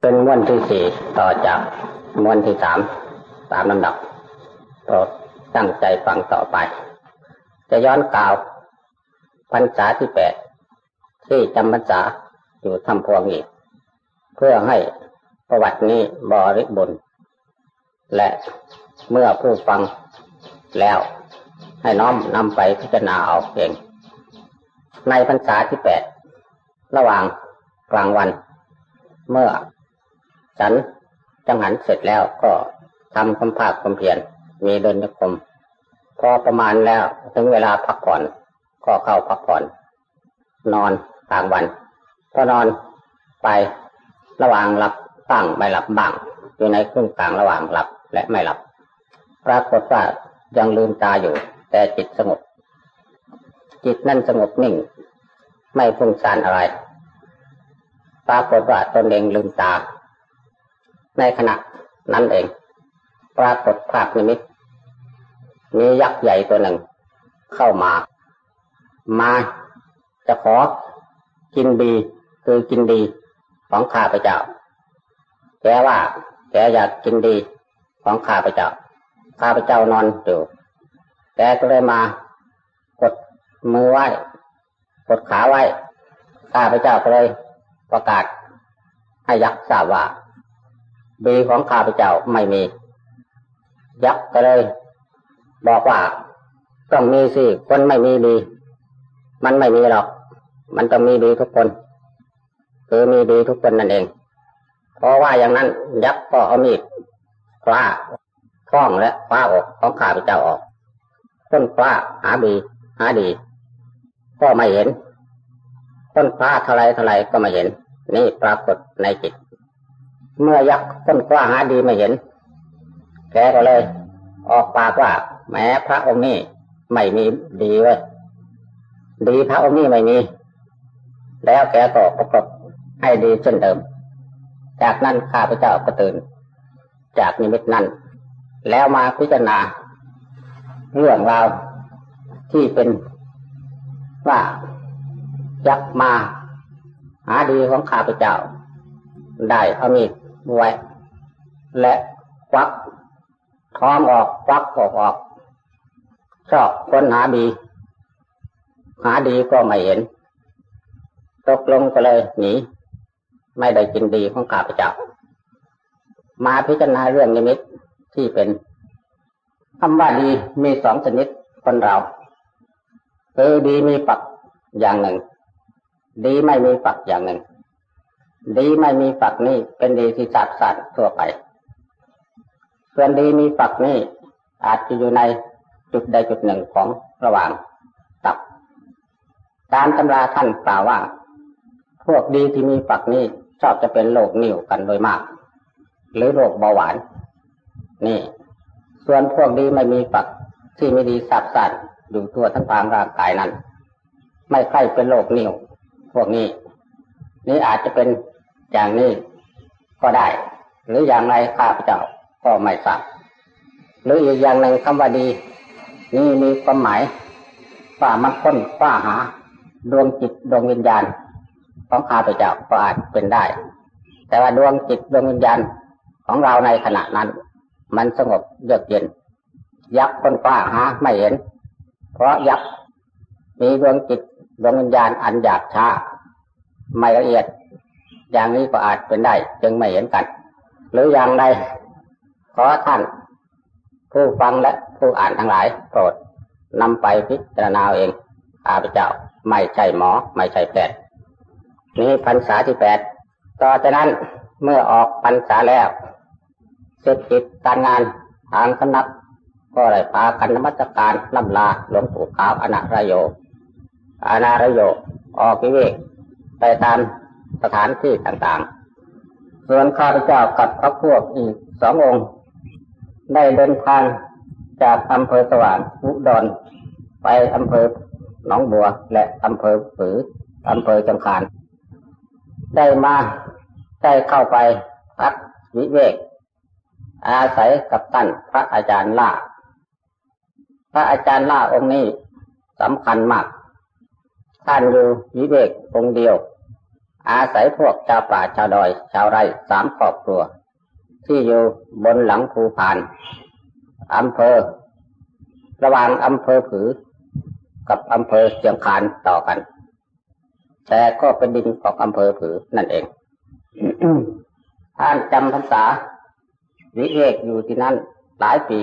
เป็นม้วนที่สี่ต่อจากม้วนที่สามตามลำดับโปรดตั้งใจฟังต่อไป จะย้อนกล่าวพรรษาที่แปดที่จำพรรษาอยู่ทำพวงอีก เพื่อให้ประวัตินี้บริบูรณ์และเมื่อผู้ฟังแล้วให้น้อมนำไปพิจารณาเอาเอง ในพรรษาที่แปดระหว่างกลางวัน เมื่อ ฉันจังหันเสร็จแล้วก็ทำความภาคความเพียรมีเดินยกรมพอประมาณแล้วถึงเวลาพักผ่อน ก็เข้าพักผ่อน นอนกลางวัน ก็นอนไประหว่างหลับตั้งไม่หลับบ้าง อยู่ในครึ่งกลางระหว่างหลับและไม่หลับ ปรากฏว่ายังลืมตาอยู่ แต่จิตสงบ จิตนั่นสงบนิ่ง ไม่ฟุ้งซ่านอะไร ปรากฏว่าตนเองลืมตา ในขณะนั้นเอง ปรากฏภาพนิมิตมียักษ์ใหญ่ตัวหนึ่ง เข้ามา มาจะขอกินดีคือกินดีของข้าพเจ้าแกว่าแกอยากกินดีของข้าพเจ้าข้าพเจ้านอนอยู่แกก็เลยมากดมือไว้กดขาไว้ข้าพเจ้าก็เลยประกาศให้ยักษ์ทราบว่า บีของข้าพเจ้าไม่มี ยักษ์ก็เลย บอกว่าต้องมีสิคนไม่มีดี มันไม่มีหรอก มันต้องมีดีทุกคนคือมีดีทุกคนนั่นเอง เพราะว่าอย่างนั้นยักษ์ก็เอามีดคว้าท้องและคว้าอกของข้าพเจ้าออกต้นคว้าหาบีหาดี ก็ไม่เห็นต้นคว้าเท่าไรเท่าไรก็ไม่เห็น นี่ปรากฏในจิต เมื่อยักษ์ต้นคว้าหาดีไม่เห็น แกก็เลย ออกปากว่าแม้พระองค์นี้ไม่มีดีเว้ยดีพระองค์นี้ไม่มี แล้วแกก็ประกบให้ดีเช่นเดิม จากนั้นข้าพเจ้าก็ตื่น จากนิมิตนั้น แล้วมาพิจารณา เรื่องราวที่เป็นว่ายักมา หาดีของข้าพเจ้า ได้เอามีด ไว้และควักท้องออกควักออกออก ชอบค้นหาดี หาดีก็ไม่เห็น ตกลงก็เลยหนี ไม่ได้กินดีของข้าพเจ้ามาพิจารณาเรื่องนิมิตที่เป็นคำว่าดีมีสองชนิดคนเราคือดีมีปักอย่างหนึ่ง ดีไม่มีปักอย่างหนึ่ง ดีไม่มีปักนี่เป็นดีที่สาดสาดทั่วไป ส่วนดีมีปักนี่อาจจะอยู่ในจุดใดจุดหนึ่งของระหว่างตับ ตามตำราท่านกล่าวว่า พวกดีที่มีปักนี้ชอบจะเป็นโรคนิ่วกันโดยมาก หรือโรคเบาหวาน นี่ ส่วนพวกดีไม่มีปักที่ไม่ดีสับสันอยู่ตัวทั้งทางร่างกายนั้น ไม่ใช่เป็นโรคนิ่วพวกนี้ นี่อาจจะเป็น อย่างนี้ก็ได้ หรืออย่างไรข้าพเจ้าก็ไม่ทราบหรืออีกอย่างหนึ่งคำว่าดี นี่มีความหมายว่ามันค้นคว้าหา ดวงจิตดวงวิญญาณ ของข้าพเจ้าก็อาจเป็นได้ แต่ว่าดวงจิตดวงวิญญาณของเราในขณะนั้น มันสงบเยือกเย็น ยักษ์ค้นคว้าหาไม่เห็น เพราะยักษ์มีดวงจิตดวงวิญญาณอันหยาบช้าไม่ละเอียด อย่างนี้ก็อาจเป็นได้ จึงไม่เห็นกัน หรืออย่างใดขอท่าน ผู้ฟังและผู้อ่านทั้งหลายโปรดนำไปพิจารณาเองข้าพเจ้าไม่ใช่หมอ ไม่ใช่แพทย์นี้พรรษาที่แปดต่อจากนั้นเมื่อออกพรรษาแล้วเสร็จกิจการงานทางสำนัก ก็ได้พากันนมัสการลำลาหลวงปู่ขาวอนาระโยอนาระโยออกวิเวกไปตาม สถานที่ต่างๆ ส่วนข้าพเจ้ากับพระพวกอีกสององค์ ได้เดินทางจากอำเภอสว่างอุดรไปอำเภอหนองบัว และอำเภอฝืออำเภอจังคารได้มาได้เข้าไปพักวิเวก อาศัยกับท่านพระอาจารย์ล่า พระอาจารย์ล่าองค์นี้สำคัญมาก ท่านอยู่วิเวกองเดียว อาศัยพวกชาวป่าชาวดอย ชาวไร่สามครอบครัว ที่อยู่บนหลังภูพานอำเภอ ระหว่างอำเภอผือ กับอำเภอเชียงคานต่อกัน แต่ก็เป็นดินของอำเภอผือนั่นเองท่านจำพรรษา วิเวกอยู่ที่นั่นหลายปี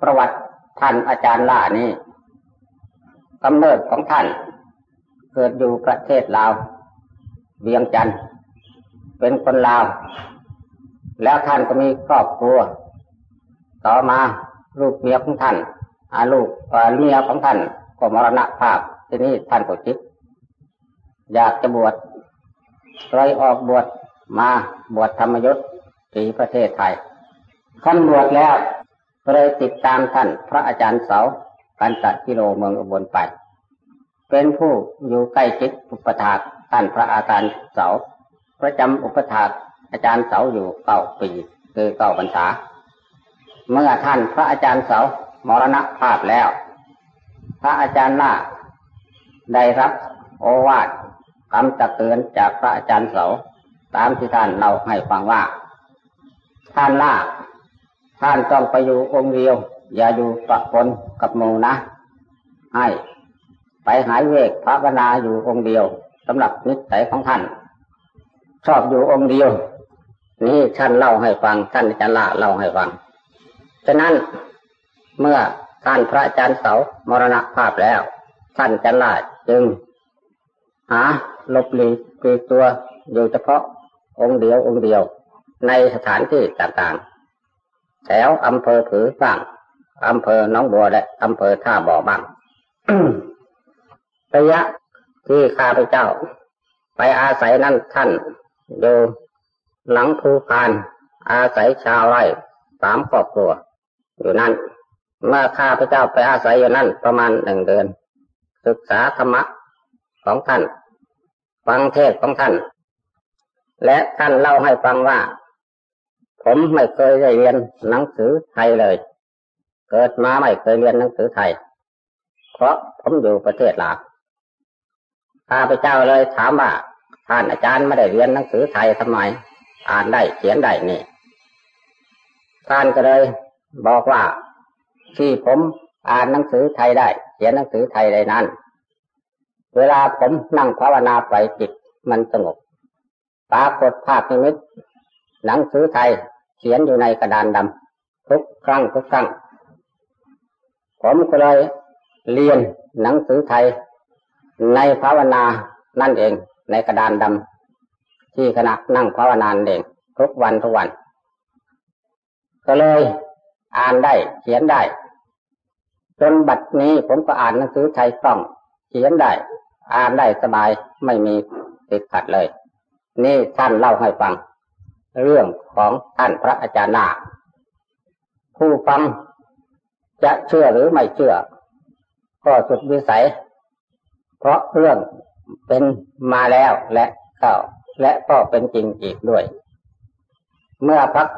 ประวัติท่านอาจารย์ล่านี้กำเนิดของท่าน เกิดอยู่ประเทศลาว เวียงจันทร์เป็นคนลาว แล้วท่านก็มีครอบครัว ต่อมาลูกเมียของท่านอาลูกเมียของท่านก็มรณภาพที่นี่ท่านก็คิด อยากจะบวชเลยออกบวชมาบวชธรรมยุทธ์ที่ประเทศไทยท่านบวชแล้วเลยติดตามท่านพระอาจารย์เสากันตักิโลเมืองอุบลไป เป็นผู้อยู่ใกล้ชิดอุปถาก ท่านพระอาจารย์เสาประจำอุปถากอาจารย์เสาอยู่เก้าปีคือเก้าพรรษา เมื่อท่านพระอาจารย์เสามรณภาพแล้ว พระอาจารย์ล่าได้รับโอวาทคำตักเตือนจากพระอาจารย์เสาตามที่ท่านเล่าให้ฟังว่า ท่านล่าท่านต้องไปอยู่องค์เดียว อย่าอยู่ปะปนกับหมูนะ ให้ ไปหายเวกพระวนาอยู่องค์เดียว สำหรับนิสัยของท่าน ชอบอยู่องค์เดียว นี่ท่านเล่าให้ฟังท่านอาจารย์ละเล่าให้ฟังฉะนั้นเมื่อท่านพระอาจารย์เสามรณภาพแล้ว ท่านอาจารย์ละจึง หาลบหลีกตัวอยู่เฉพาะองค์เดียวองค์เดียว ในสถานที่ต่างๆ แถวอำเภอผือบ้างอำเภอหนองบัวและอำเภอท่าบ่อบ้างระยะ ที่ข้าพเจ้า ไปอาศัยนั่นท่านอยู่หลังภูพาน อาศัยชาวไร่สามครอบครัว อยู่นั่น เมื่อข้าพเจ้าไปอาศัยอยู่นั่นประมาณหนึ่งเดือน ศึกษาธรรมะของท่าน ฟังเทศของท่าน และท่านเล่าให้ฟังว่า ผมไม่เคยได้เรียนหนังสือไทยเลย เกิดมาไม่เคยเรียนหนังสือไทย เพราะผมอยู่ประเทศลาว ข้าพเจ้าเลยถามว่าท่านอาจารย์ไม่ได้เรียนหนังสือไทยทำไม อ่านได้เขียนได้นี่ท่านก็เลยบอกว่าที่ผมอ่านหนังสือไทยได้ เขียนหนังสือไทยได้นั้น เวลาผมนั่งภาวนาไปจิตมันสงบปรากฏภาพนิมิตหนังสือไทยเขียนอยู่ในกระดานดำทุกครั้งทุกครั้งผมก็เลยเรียนหนังสือไทย ในภาวนานั่นเอง ในกระดานดำที่ขณะนั่งภาวนาเองทุกวันทุกวัน ก็เลยอ่านได้เขียนได้ จนบัดนี้ผมก็อ่านหนังสือไทยคล่อง เขียนได้ อ่านได้สบายไม่มีติดขัดเลย นี่ท่านเล่าให้ฟัง เรื่องของท่านพระอาจารย์นาผู้ฟังจะเชื่อหรือไม่เชื่อ ก็สุดวิสัย เพราะเรื่องเป็นมาแล้วและเข้าและก็เป็นจริงอีกด้วย เมื่อพัก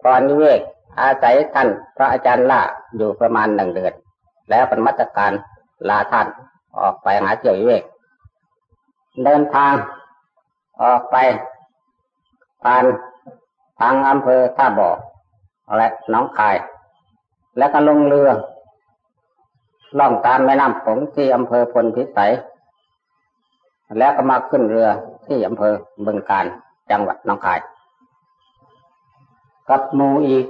พรนิเวศอาศัยท่านพระอาจารย์ล่าอยู่ประมาณหนึ่งเดือน แล้วเป็นมัตรการลาท่านออกไปหาเจียววิเวก เดินทางออกไปผ่านทางอำเภอท่าบ่อและน้องคาย แล้วก็ลงเรือ ล่องตามแม่น้ำผงที่อำเภอพลพิสัย แล้วก็มาขึ้นเรือที่อำเภอบึงการจังหวัดน้องคาย กับมูอีก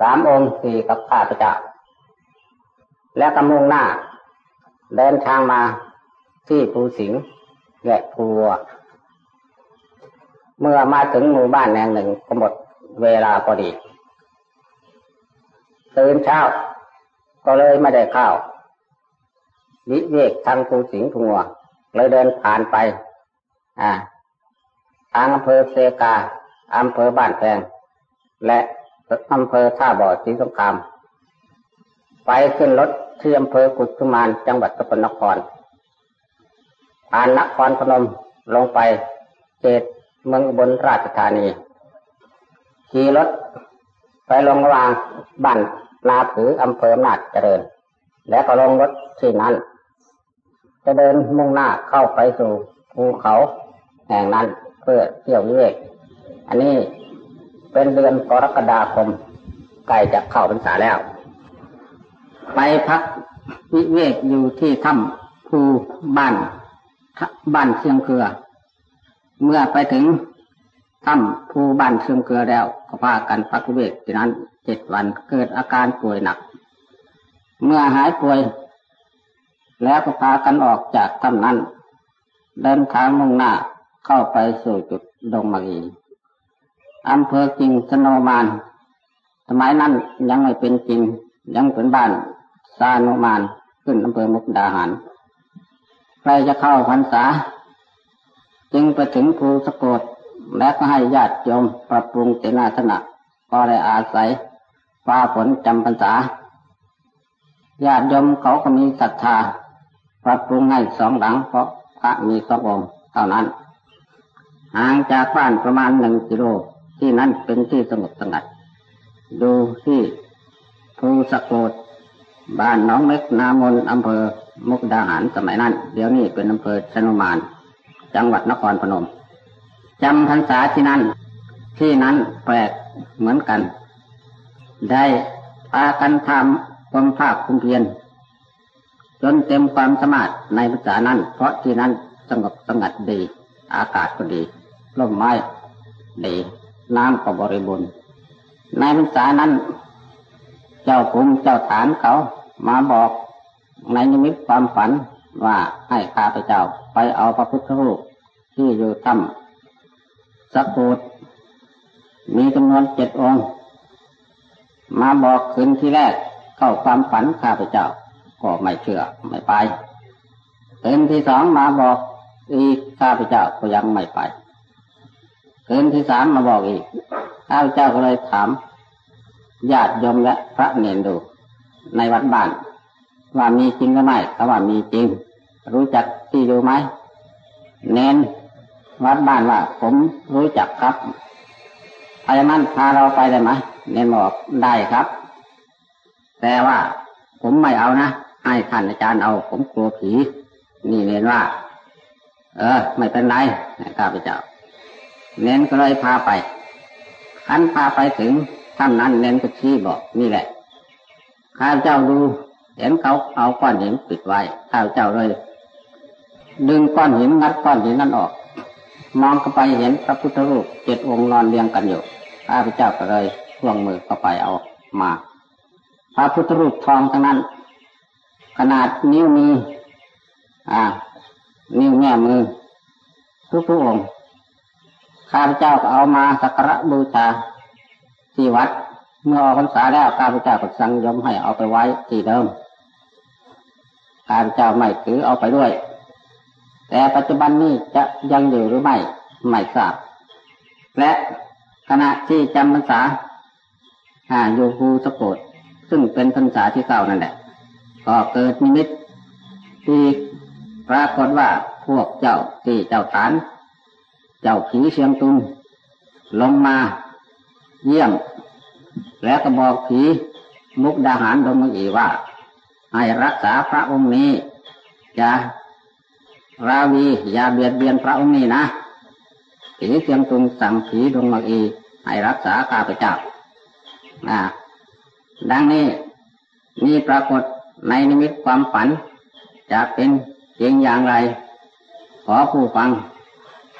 สามองค์สี่กับข้าพเจ้าแล้วก็มุ่งหน้า เดินทางมาที่ภูสิงห์และภูวัวเมื่อมาถึงหมู่บ้านแห่งหนึ่งก็หมดเวลาพอดีตื่นเช้า ก็เลยไม่ได้เข้าวิเวกทางภูสิงห์พัวเลยเดินผ่านไป อ่าทางอำเภอเซกาอำเภอบ้านแพงและอำเภอท่าบ่อศรีสงคราม ไปขึ้นรถที่อำเภอกุสุมานจังหวัดสกลนครผ่านนครพนมลงไปเขตเมืองบนราชธานีขี่รถไปลงระหว่างบ้าน นาผืออำเภอนาดเจริญ แล้วก็ลงรถที่นั้น จะเดินมุ่งหน้าเข้าไปสู่ภูภูเขาแห่งนั้นเพื่อเที่ยววิเวกอันนี้เป็นเดือนกรกฎาคมใกล้จะเข้าพรรษาแล้ว ไปพักวิเวกอยู่ที่ถ้ำภูบ้านบ้านเชียงเกลือ เมื่อไปถึงถ้ำภูบ้านเชียงเกลือแล้ว ก็พากันพักเวกที่นั้นเจ็ดวันเกิดอาการป่วยหนัก เมื่อหายป่วย แล้วก็พากันออกจากถ้ำนั้น เดินทางมุ่งหน้าเข้าไปสู่จุดดงมากีอำเภอจิงสนมานสมัยนั้นยังไม่เป็นจิงยังเป็นบ้านซานุมานขึ้นอำเภอมุกดาหารใครจะเข้าพรรษา จึงไปถึงภูสะกด และก็ให้ญาติโยมปรับปรุงเจนาสนะก็ได้อาศัยฟ้าฝนจำพรรษาญาติโยมเขาก็มีศรัทธา ปรับปรุงให้สองหลังเพราะพระมีสององค์เท่านั้น ห่างจากบ้านประมาณหนึ่งกิโลที่นั่นเป็นที่สงบสงัด ดูที่ภูสะโกดบ้านน้องเม็กนามนอำเภอมุกดาหารสมัยนั้น เดี๋ยวนี้เป็นอำเภอชนุมาน จังหวัดนครพนม จำพรรษาที่นั่น ที่นั้นแปลกเหมือนกัน ได้พากันทำความภาคคุมเพียรจนเต็มความสามารถในภาษานั้น เพราะที่นั้นสงบสงัดดี อากาศก็ดีร่มไม้ดีน้ำก็บริบูรณ์ในภาษานั้น เจ้าภูมิเจ้าฐานเขามาบอกในนิมิตความฝันว่าให้ข้าพเจ้าไปเอาพระพุทธรูปที่อยู่ถ้ำ สักปูดมีจำนวนเจ็ดองค์ มาบอกคืนที่แรกเข้าความฝันข้าพเจ้า ก็ไม่เชื่อไม่ไปคืนที่สองมาบอกอีกข้าพเจ้าก็ยังไม่ไปคืนที่สามมาบอกอีกข้าพเจ้าก็เลยถามญาติโยมและพระเนนดู ในวัดบ้าน ว่ามีจริงหรือไม่เขาว่ามีจริง รู้จักที่ดูไหมเนน วัดบ้านว่า ผมรู้จักครับพายมันพาเราไปได้ไหมเน้นบอกได้ครับ แต่ว่าผมไม่เอานะ ให้ท่านอาจารย์เอา ผมกลัวผี นี่เน้นว่า เออ ไม่เป็นไรข้าพเจ้า เน้นก็เลยพาไปขันพาไปถึงถ้ำนั้นเน้นก็ชี้บอกนี่แหละข้าเจ้าดู เห็นเขาเอาก้อนหินปิดไว้ข้าเจ้าเลย ดึงก้อนหินงัดก้อนหินนั้นออก มองเข้าไปเห็นพระพุทธรูปเจ็ดองค์นอนเรียงกันอยู่ข้าพเจ้าก็เลยล่วงมือเข้าไปเอามา พระพุทธรูปทองทั้งนั้น ขนาดนิ้วมีอ่า นิ้วแง่มือ ทุกทุกองค์ข้าพเจ้าก็เอามาสักการะบูชาที่วัด เมื่อออกพรรษาแล้วข้าพเจ้าก็สั่งยมให้เอาไปไว้ที่เดิมข้าพเจ้าไม่ถือเอาไปด้วย แต่ปัจจุบันนี้จะยังอยู่หรือไม่ไม่ทราบ และขณะที่จำพรรษาอยู่ภูสะโกดซึ่งเป็นพรรษาที่เก้านั่นแหละ ก็เกิดนิมิตที่ปรากฏว่าพวกเจ้าที่เจ้าฐาน เจ้าผีเชียงตุงลงมาเยี่ยม แล้วก็บอกผีมุกดาหารดงมอีว่า ให้รักษาพระองค์นี้จะ ราวีอย่าเบียดเบียนพระองค์นี้นะผีเชียงตุงสั่งผีดงมอี ให้รักษาข้าพเจ้านะดังนี้มีปรากฏในนิมิตความฝันจะเป็นจริงอย่างไร ขอผู้ฟัง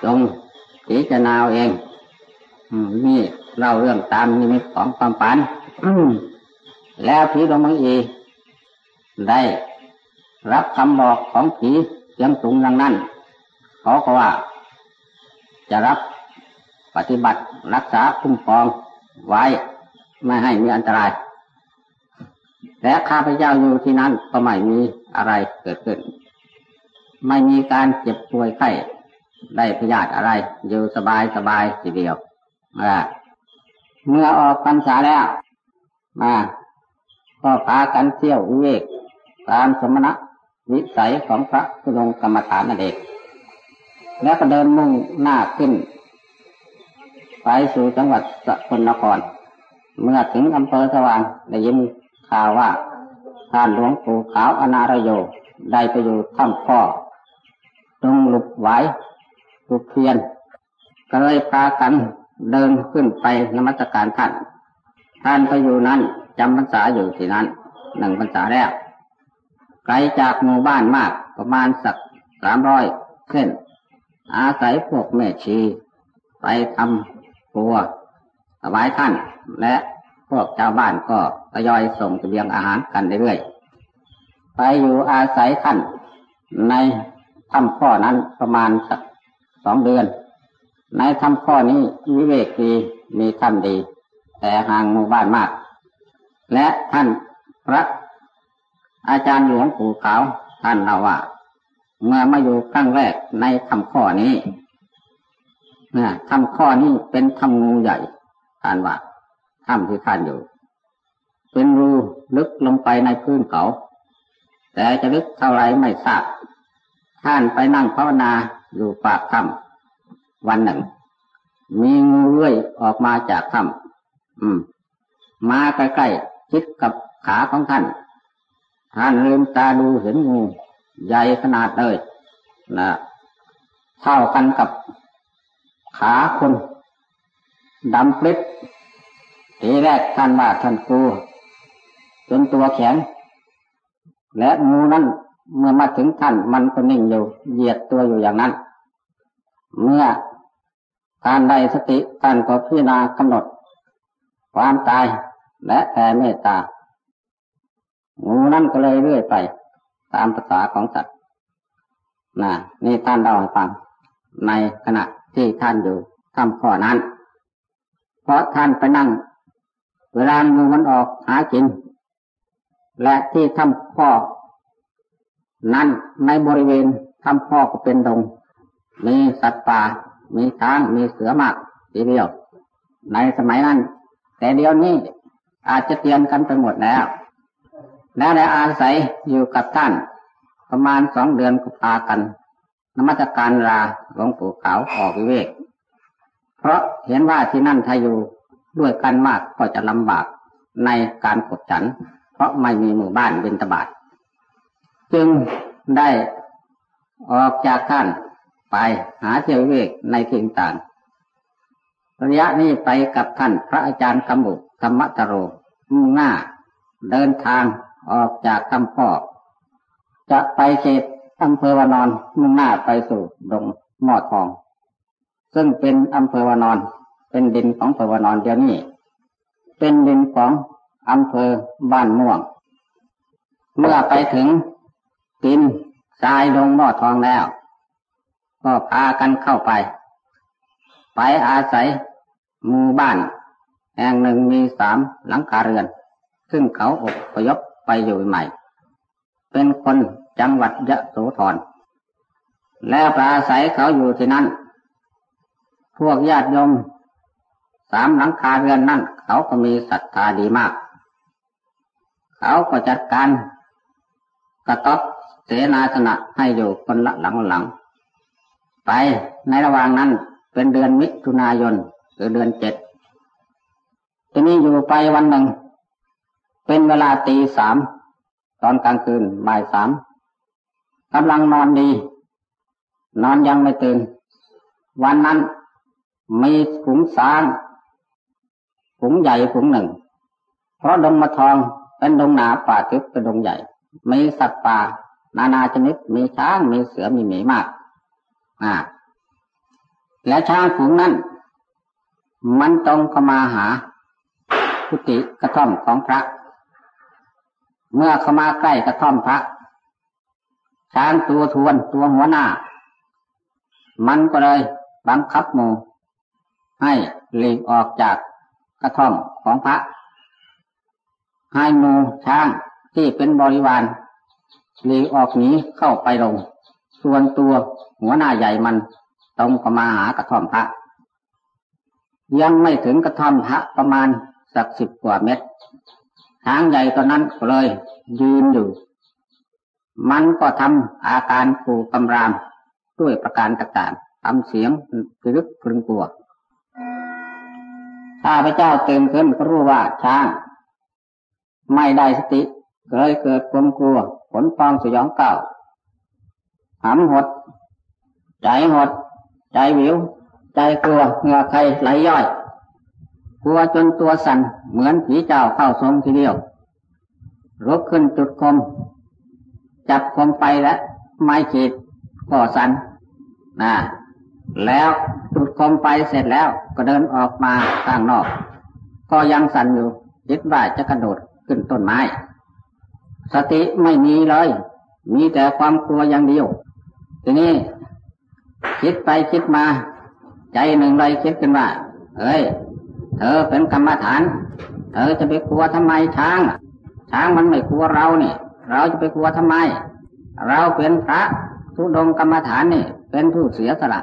จงพิจารณาเองนี่เล่าเรื่องตามนิมิตของความฝันแล้วผีดวงมังอี ได้รับคำบอกของผี เสียงสูงดังนั้นเขาก็ว่า จะรับปฏิบัติรักษาคุ้มครองไว้ไม่ให้มีอันตราย และข้าพเจ้าอยู่ที่นั้นก็ไม่มีอะไรเกิดขึ้น ไม่มีการเจ็บป่วยไข้ได้พยาธิอะไร อยู่สบายสบายทีเดียวเมื่อออกพรรษาแล้วมาก็พากันเที่ยววิเวกตามสมณะ วิสัยของพระสุรงกรรมฐานนั่นเองแล้วก็เดินมุ่งหน้าขึ้น ไปสู่จังหวัดสกลนคร เมื่อถึงอำเภอสว่างได้ยินข่าวว่าท่านหลวงปู่ขาวอนารโยได้ไปอยู่ถ้ำพ่อตรงหลุบไหวหลุกเพียน ก็เลยพากันเดินขึ้นไปนมัสการท่าน ท่านไปอยู่นั้นจำพรรษาอยู่ที่นั้นหนึ่งพรรษาแรก ไกลจากหมู่บ้านมากประมาณสักสามร้อยเส้น อาศัยพวกแม่ชี ไปทำครัวถวายท่าน และพวกชาวบ้านก็ทยอยส่งเสบียงอาหารกันเรื่อยๆไปอยู่อาศัยท่าน ในถ้ำข้อนั้นประมาณสักสองเดือน ในถ้ำข้อนี้วิเวกดีมีถ้ำดี แต่ห่างหมู่บ้านมาก และท่านพระ อาจารย์หลวงปู่ขาวท่านเล่าว่า เมื่อมาอยู่ครั้งแรกในถ้ำข้อนี้นะถ้ำข้อนี้เป็นถ้ำงูใหญ่ท่านว่าถ้ำที่ท่านอยู่ เป็นรูลึกลงไปในพื้นเขา แต่จะลึกเท่าไรไม่ทราบ ท่านไปนั่งภาวนาอยู่ปากถ้ำวันหนึ่ง มีงูเลื้อยออกมาจากถ้ำอืม มาใกล้ๆชิดกับขาของท่าน ท่านลืมตาดูเห็นงูใหญ่ขนาดเลยนะเท่ากันกับขาคนดำปลิดทีแรกท่านว่าท่านกลัวจนตัวแข็ง และงูนั้นเมื่อมาถึงท่านมันก็นิ่งอยู่เหยียดตัวอยู่อย่างนั้น เมื่อการได้สติท่านก็พิจารณากำหนด ความตายและแผ่เมตตา งูนั่นก็เลยเรื่อยไป ตามภาษาของสัตว์นะนี่ท่านเล่าให้ฟัง ในขณะที่ท่านอยู่ทำข้อนั้น เพราะท่านไปนั่ง เวลางูมันออกหากิน และที่ทำข้อ นั้นในบริเวณทำพ่อก็เป็นดง มีสัตว์ป่า มีช้าง มีเสือมากทีเดียว ในสมัยนั้น แต่เดี๋ยวนี้อาจจะเตรียมกันไปหมดแล้ว แล้วได้อาศัยอยู่กับท่าน ประมาณสองเดือนก็พากันนมัสการลาหลวงปู่ขาวออกวิเวก เพราะเห็นว่าที่นั่นถ้าอยู่ด้วยกันมากก็จะลำบากในการกดฉัน เพราะไม่มีหมู่บ้านเป็นตบาทจึงได้ออกจากท่านไปหาเที่ยวเวกในที่ต่างระยะนี้ไปกับท่านพระอาจารย์กำบุธรรมตโรมุ่งหน้า เดินทาง ออกจากคำพ่อจะไปเขตอำเภอวานอนมุ่งหน้าไปสู่ดงหมอทอง ซึ่งเป็นอำเภอวานอน เป็นดินของอำเภอวานอนเดียวนี้ เป็นดินของอำเภอบ้านม่วง เมื่อไปถึงกินทรายลงหม้อทองแล้ว ก็พากันเข้าไป ไปอาศัยหมู่บ้าน แห่งหนึ่งมีสามหลังคาเรือน ซึ่งเขาอบพยพ ไปอยู่ใหม่ เป็นคนจังหวัดยะโสธรแล้วปอาศัยเขาอยู่ที่นั่น พวกญาติโยมสามหลังคาเรือนนั่น เขาก็มีศรัทธาดีมาก เขาก็จัดการกระต๊อบเสนาสนะให้อยู่คนละหลังหลัง ไปในระหว่างนั้นเป็นเดือนมิถุนายน หรือเดือนเจ็ดทีนี้อยู่ไปวันหนึ่ง เป็นเวลาตีสามตอนกลางคืนบ่ายสามกำลังนอนดี นอนยังไม่ตื่น วันนั้นมีฝูงสางฝูงใหญ่ฝูงหนึ่ง เพราะดงมะทองเป็นดงหนาป่าทึบเป็นดงใหญ่ มีสัตว์ป่า นานาชนิด มีช้าง มีเสือ มีหมีมาก อ่า และช้างฝูงนั้น มันตรงเข้ามาหาพุติกระท่อมของพระ เมื่อเข้ามาใกล้กระท่อมพระ ช้างตัวทวนตัวหัวหน้า มันก็เลยบังคับมูให้หลีกออกจากกระท่อมของพระ ให้มูช้างที่เป็นบริวารหลีออกหนีเข้าไปลง ส่วนตัวหัวหน้าใหญ่มันตรงเข้ามาหากระท่อมพระ ยังไม่ถึงกระท่อมพระประมาณสักสิบกว่าเมตร ช้างใหญ่ตอนนั้นเลย ยืนอยู่ มันก็ทำอาการขู่กำรามด้วยประการต่างๆทำเสียงพิรึกพึงกลัวข้าพเจ้าตื่นขึ้นก็รู้ว่าช้าง ไม่ได้สติเลยเกิดความกลัวผลฟองสยองเก่าหำหด ใจหด ใจวิว ใจกลัวเหงื่อใครไหลย่อย กลัวจนตัวสั่นเหมือนผีเจ้าเข้าทรงทีเดียวลุกขึ้นจุดคม จับคมไปและไม้ขีดก่อสันนะแล้วจุดคมไปเสร็จแล้วก็เดินออกมาข้างนอก ก็ยังสั่นอยู่คิดว่าจะกระโดดขึ้นต้นไม้ สติไม่มีเลย มีแต่ความกลัวอย่างเดียว ทีนี้ คิดไปคิดมา ใจหนึ่งเลยคิดขึ้นว่าเฮ้ย เธอเป็นกรรมฐาน เธอจะไปกลัวทำไมช้าง ช้างมันไม่กลัวเราเนี่ย เราจะไปกลัวทำไม เราเป็นพระทุดงกรรมฐานนี่ เป็นผู้เสียสละ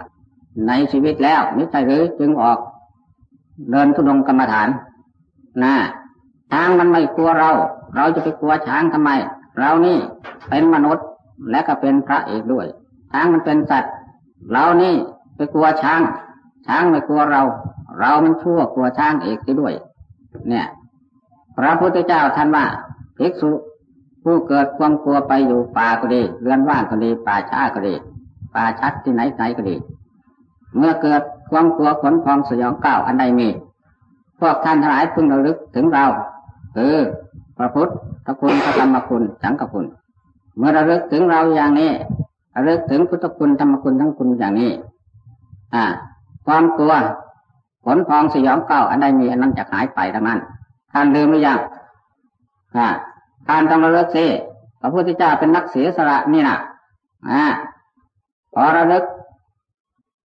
ในชีวิตแล้วม่ใช่หรือจึงออกเดินทุดงกรรมฐานนะช้างมันไม่กลัวเรา เราจะไปกลัวช้างทำไม เรานี่เป็นมนุษย์และก็เป็นพระเอกด้วยช้างมันเป็นสัตว์ เรานี่ไปกลัวช้าง ช้างไม่กลัวเรา เรามันชั่วกลัวช้างเอกด้วย เนี่ย พระพุทธเจ้าท่านว่าภิกษุผู้เกิดความกลัวไปอยู่ป่าก็ดีเรือนว่างก็ดีป่าช้าก็ดีป่าชัดที่ไหนไหนก็ดี เมื่อเกิดความกลัวขนพองสยองก้าวอันใดมี พวกท่านทั้งหลายพึงระลึกถึงเราคือพระพุทธพระคุณพระธรรมคุณสังฆคุณ เมื่อระลึกถึงเราอย่างนี้ระลึกถึงพุทธคุณธรรมคุณทั้งคุณอย่างนี้ อ่า ความกลัว ขนพองสยองเก้าอันใดมีอันนั้นจะหายไปทั้งนั้นท่านลืมหรือยังอ่าท่านต้องระลึกสิพระพุทธเจ้าเป็นนักเสียสละนี่นะอ่าพอระลึก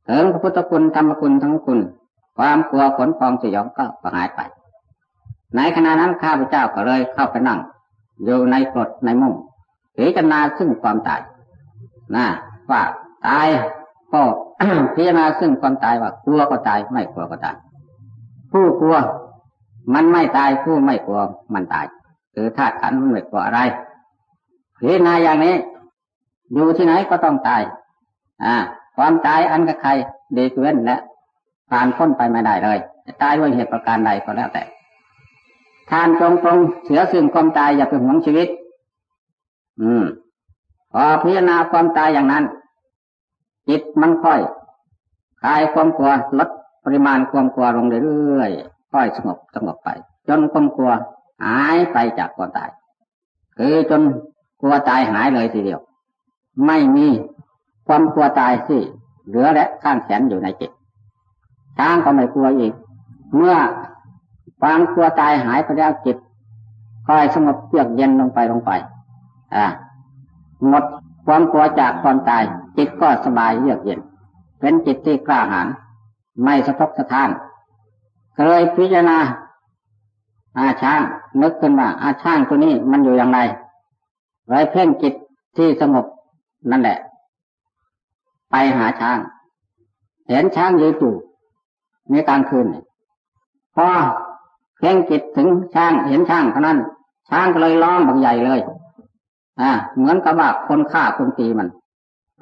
ถึงพระพุทธคุณธรรมคุณทั้งคุณ ความกลัวขนพองสยองก็หายไปในขณะนั้นข้าพเจ้าก็เลยเข้าไปนั่ง อยู่ในกรดในมุ้งพิจารณาซึ่งความตายนะว่าตายก็ พิจารณาซึ่งความตายว่ากลัวก็ตายไม่กลัวก็ตาย ผู้กลัว มันไม่ตายผู้ไม่กลัว มันตายคือธาตุขันมันไม่กลัวอะไรพิจารณาอย่างนี้ อยู่ที่ไหนก็ต้องตาย อ่า ความตายอันกับใครเด็กเว้นและผ่านพ้นไปไม่ได้เลยจะตายด้วยเหตุประการใดก็แล้วแต่ทานตรงตรงเสียซึ่งความตายอย่าไปหวงชีวิต อืมพอพิจารณาความตายอย่างนั้น จิตมันค่อยคลายความกลัวลดปริมาณความกลัวลงเรื่อยๆค่อยสงบสงบไป จนความกลัวหายไปจากความตาย คือจนกลัวตายหายเลยทีเดียว ไม่มีความกลัวตายสิเหลือและข้างแขนอยู่ในจิตช้างก็ไม่กลัวอีก เมื่อความกลัวตายหายไปแล้วจิตค่อยสงบเยือกเย็นลงไปลงไป อ่าหมดความกลัวจากความตาย จิตก็สบายเยือกเย็น เป็นจิตที่กล้าหาญไม่สะทกสะท้านเคยพิจารณา อาช้างนึกขึ้นว่าอาช้างตัวนี้มันอยู่อย่างไรไว้เพ่งจิตที่สงบนั่นแหละ ไปหาช้าง เห็นช้างยืนอยู่ในกลางคืนพอเพ่งจิตถึงช้างเห็นช้างเท่านั้น ช้างก็เลยร้องบักใหญ่เลยอ่าเหมือนกับว่าคนฆ่าคนตีมัน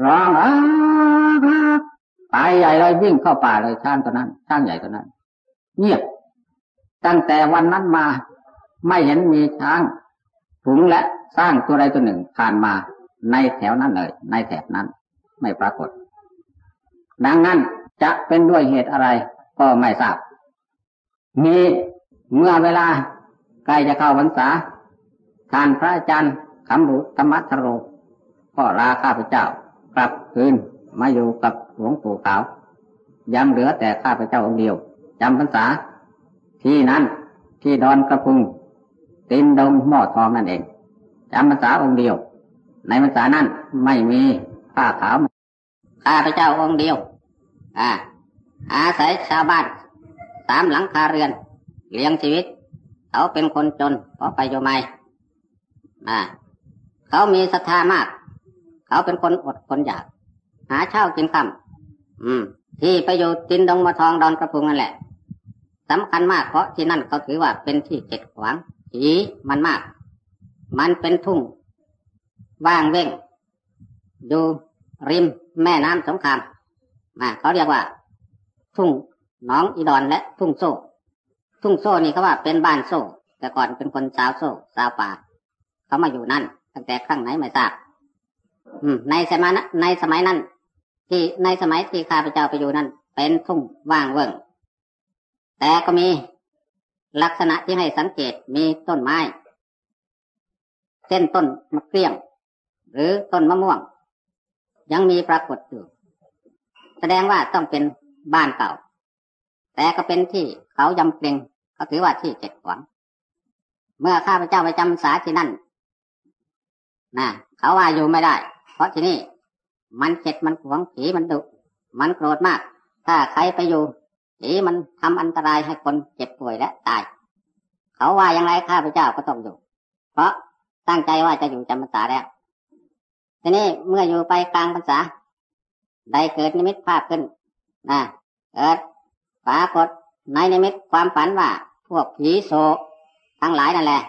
ร้องอ้าไปใหญ่เลยวิ่งเข้าป่าเลยช้างตัวนั้นช้างใหญ่ตัวนั้น เงียบ ตั้งแต่วันนั้นมา ไม่เห็นมีช้างถุงและสร้างตัวใดตัวหนึ่งผ่านมาในแถวนั้นเลย ในแถบนั้น ไม่ปรากฏ ดังนั้นจะเป็นด้วยเหตุอะไร ก็ไม่ทราบ มีเมื่อเวลาใกล้จะเข้าพรรษาท่านพระอาจารย์คำบุธรรมทโรก็ลาข้าพเจ้า กลับคืนมาอยู่กับหลวงปู่ขาวยังเหลือแต่ข้าพเจ้าองค์เดียวจำพรรษา ที่นั้นที่ดอนกระพุงตินดงหม้อทองนั่นเองจำภาษาองค์เดียว ในภาษานั้นไม่มีผ้าขาวข้าพเจ้าองค์เดียว อ่า อาศัยชาวบ้านสามหลังคาเรือน เลี้ยงชีวิต เขาเป็นคนจนเพราะไปโยไม่อ่า เขามีศรัทธามาก เขาเป็นคนอดคนอยาก หาเช่ากินคำอืม ที่ไปอยู่ตินดงมาทองดอนกระพุงนั่นแหละสำคัญมากเพราะที่นั่นเขาถือว่าเป็นที่เจ็ดขวางผีมันมาก มันเป็นทุ่งว่างเว้งอยู่ริมแม่น้ำสงครามมาเขาเรียกว่า ทุ่งน้องอีดอนและทุ่งโซ่ ทุ่งโซ่นี่เขาว่าเป็นบ้านโซ่ แต่ก่อนเป็นคนสาวโซ่สาวป่าเขามาอยู่นั่น ตั้งแต่ครั้งไหนไม่ทราบ ในสมัยนั้นในสมัยนั้น ที่ในสมัยที่ข้าพเจ้าไปอยู่นั้น เป็นทุ่งว่างเวิงแต่ก็มีลักษณะที่ให้สังเกตมีต้นไม้ เช่นต้นมะเขือหรือต้นมะม่วง ยังมีปรากฏอยู่ แสดงว่าต้องเป็นบ้านเก่า แต่ก็เป็นที่เขายำเกรงเขาถือว่าที่เจ็ดขวางเมื่อข้าพเจ้าไปจำสาที่นั่นนะเขาว่าอยู่ไม่ได้ เพราะที่นี่ มันเจ็ดมันขวงผีมันดุมันโกรธมาก ถ้าใครไปอยู่ผีมันทำอันตรายให้คนเจ็บป่วยและตาย เขาว่าอย่างไรข้าพเจ้าก็ต้องอยู่ เพราะตั้งใจว่าจะอยู่จำพรรษาแล้วทีนี้เมื่ออยู่ไปกลางพรรษาได้เกิดนิมิตภาพขึ้นนะเกิดปรากฏในนิมิตความฝันว่า พวกผีโศทั้งหลายนั่นแหละ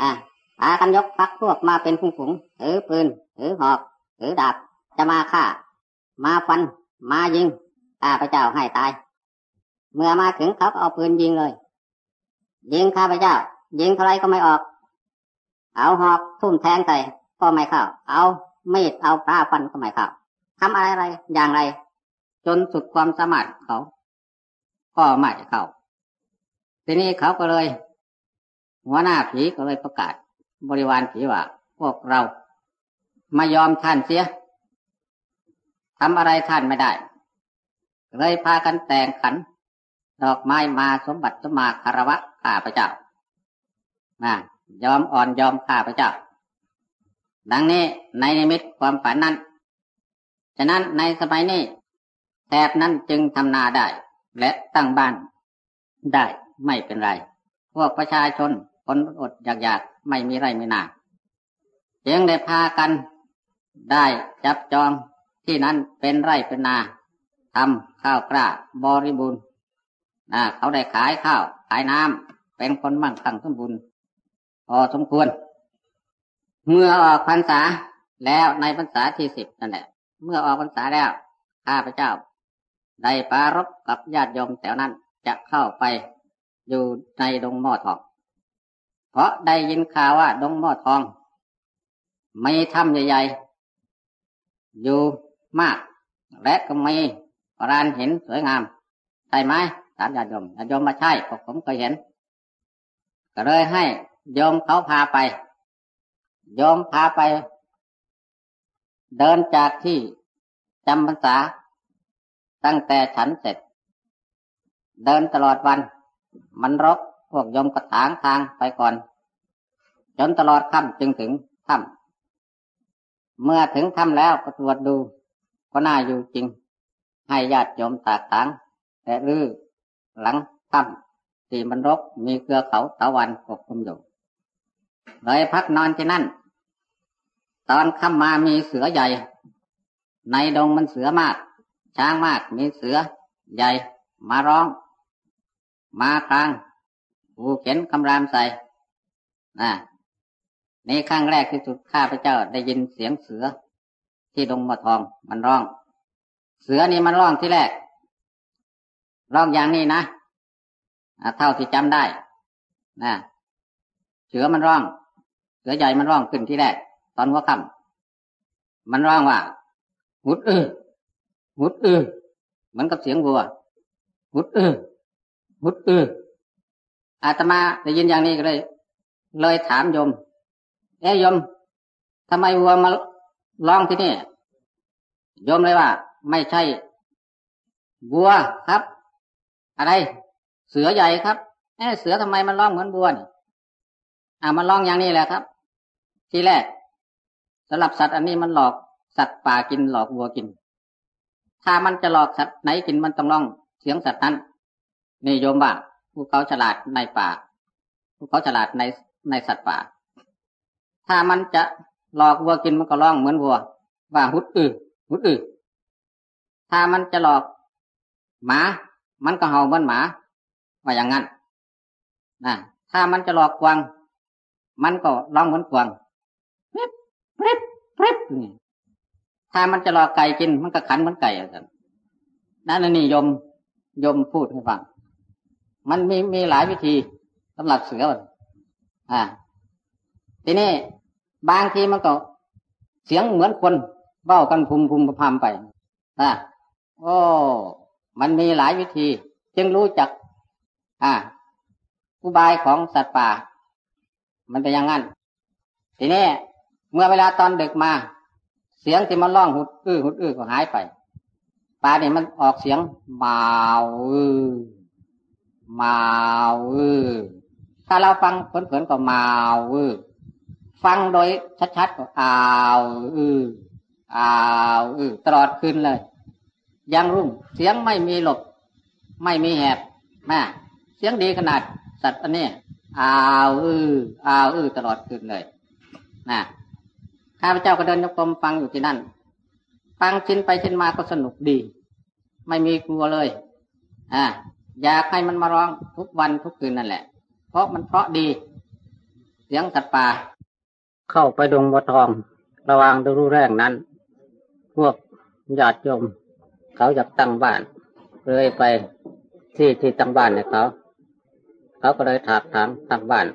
อ่าพากันยกพักพวกมาเป็นผู้ฝูงถือปืน ถือหอกถือดาบจะมาฆ่า มาฟัน มายิงข้าพเจ้าให้ตาย เมื่อมาถึงเขาก็เอาปืนยิงเลย ยิงข้าพเจ้า ยิงเท่าไรก็ไม่ออก เอาหอกทุ่มแทงใส่ก็ไม่เข้า เอามีดเอาปลาฟันก็ไม่เข้าทำอะไรอะไรอย่างไร จนสุดความสามารถเขา ก็ไม่เข้าทีนี้เขาก็เลย หัวหน้าผีก็เลยประกาศ บริวารผีว่า พวกเรา ไม่ยอมท่านเสียทำอะไรท่านไม่ได้ เลยพากันแต่งขัน ดอกไม้มาสมบัติสมาคารวะข้าพเจ้านะยอมอ่อนยอมข้าพเจ้า ดังนี้ในนิมิตความฝันนั้น ฉะนั้นในสมัยนี้แถบนั้นจึงทำนาได้ และตั้งบ้านได้ไม่เป็นไร พวกประชาชนคนอดอยากๆไม่มีไรไม่นาจึงได้พากัน ได้จับจองที่นั้นเป็นไร่เป็นนาทำข้าวกล้าบริบูรณ์นะเขาได้ขายข้าว ขายน้ำเป็นคนมั่งคั่งสมบูรณ์พอสมควร เมื่อออกพรรษาแล้วในพรรษาที่สิบนั่นแหละ เมื่อออกพรรษาแล้วข้าพเจ้า ได้ปารบกับญาติโยมแถวนั้นจะเข้าไปอยู่ในดงหม้อทอง เพราะได้ยินข่าวว่าดงหม้อทอง ไมีถ้ำใหญ่ๆ อยู่มาก และก็มีรานเห็นสวยงามใช่ไหมถามญาติโยมญาติโยมมาใช่ผมเคยเห็น ก็เลยให้โยมเขาพาไป โยมพาไป เดินจากที่จำพรรษา ตั้งแต่ฉันเสร็จ เดินตลอดวัน มันรกพวกโยมกระถางทางไปก่อน จนตลอดค่ำจึงถึงถ้ำ เมื่อถึงถ้ำแล้วก็ตรวจดู ก็น่าอยู่จริง ให้ญาติโยมตากถางแต่รื้อหลังถ้ำที่มันรกมีเกลือเขาตะวันปกคลุมอยู่เลยพักนอนที่นั่น ตอนค่ำมามีเสือใหญ่ ในดงมันเสือมาก ช้างมากมีเสือใหญ่ มาร้อง มาคลางหูเข็นคำรามใส่นะ ในครั้งแรกที่สุดข้าพเจ้าได้ยินเสียงเสือ ที่ดงมะทองมันร้อง เสือนี่มันร้องที่แรกร้องอย่างนี้นะเท่าที่จำได้นะเสือมันร้อง เสือใหญ่มันร้องขึ้นที่แรก ตอนหัวค่ำมันร้องว่าหุดเออหุดเออเหมือนกับเสียงวัวหุดเออหุดเอออาตมาได้ยินอย่างนี้ก็เลย เลยถามโยม เอ้ยโยมทำไมวัวมาร้องที่นี่โยมเลยว่า ไม่ใช่วัวครับ อะไร เสือใหญ่ครับเอ้เสือทำไมมันร้องเหมือนวัวนี่อ่ามันร้องอย่างนี้แหละครับ ทีแรกสำหรับสัตว์อันนี้มันหลอกสัตว์ป่ากินหลอกวัวกิน ถ้ามันจะหลอกสัตว์ไหนกินมันต้องร้องเสียงสัตว์นั้นนี่โยมว่าผู้เขาฉลาดในป่าผู้เขาฉลาดในในสัตว์ป่า ถ้ามันจะหลอกวัวกินมันก็ร้องเหมือนวัว ว่าหุดอือหุดอือถ้ามันจะหลอกหมา มันก็เห่าเหมือนหมา ว่าอย่างนั้นนะถ้ามันจะหลอกกวาง มันก็ร้องเหมือนกวางเร็บเร็บเร็บนี่ถ้ามันจะหลอกไก่กิน มันก็ขันเหมือนไก่อาจารย์นั่นนี่ยมยมพูดให้ฟัง มันมีมีหลายวิธีสำหรับเสืออ่า ทีนี้ บางทีมันก็เสียงเหมือนคนเบ้ากันพุมพุมพามไปอ่าโอ้มันมีหลายวิธี จึงรู้จัก อ่าอุบายของสัตว์ป่า มันเป็นอย่างนั้น ทีนี้เมื่อเวลาตอนดึกมา เสียงที่มันร้องหุดอื้อหุดอื้อก็หายไปปลาเนี่ยมันออกเสียงมาวอือมาวอือถ้าเราฟังเผินๆก็มาวอือ ฟังโดยชัดๆก็อ้าวอืออ้าวอือตลอดคืนเลย ยังรุ่ง เสียงไม่มีหลบ ไม่มีแหบแม่เสียงดีขนาด สัตว์อันนี้อ้าวอืออ้าวอือตลอดคืนเลยนะข้าพเจ้าก็เดินยกกรมฟังอยู่ที่นั่น ฟังชินไปชินมาก็สนุกดี ไม่มีกลัวเลยอ่าอยากให้มันมาร้องทุกวันทุกคืนนั่นแหละ เพราะมันเพราะดี เสียงสัตว์ป่า เข้าไปดงบัวทอง ระหวางฤดูแรงนั้น พวกญาติโยม เขาอยากตั้งบ้านเลยไปที่ที่ตั้งบ้านเนี่ยเขา เขาก็เลยถากถางตั้งบ้าน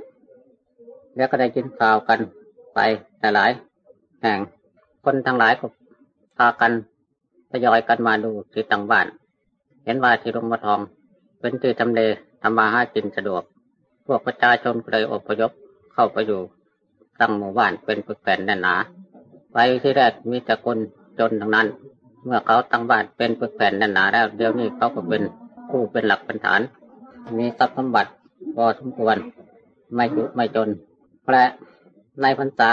แล้วก็ได้กินข้าวกันไปหลายแห่งคนทั้งหลายก็พากันทยอยกันมาดูที่ตั้งบ้าน เห็นว่าที่ดงบัวทอง เป็นที่ทำเลทำมาหากินสะดวก พวกประชาชนก็เลยอพยพเข้าไปอยู่ ตั้งหมู่บ้านเป็นปึกแผ่นแน่นหนาไปที่แรกมีแต่คนจนทั้งนั้น เมื่อเขาตั้งบ้านเป็นปึกแผ่นแน่นหนาแล้วเดี๋ยวนี้เขาก็เป็นผู้เป็นหลักเป็นฐาน มีทรัพย์สมบัติพอสมควรไม่ยุไม่จนและในพรรษา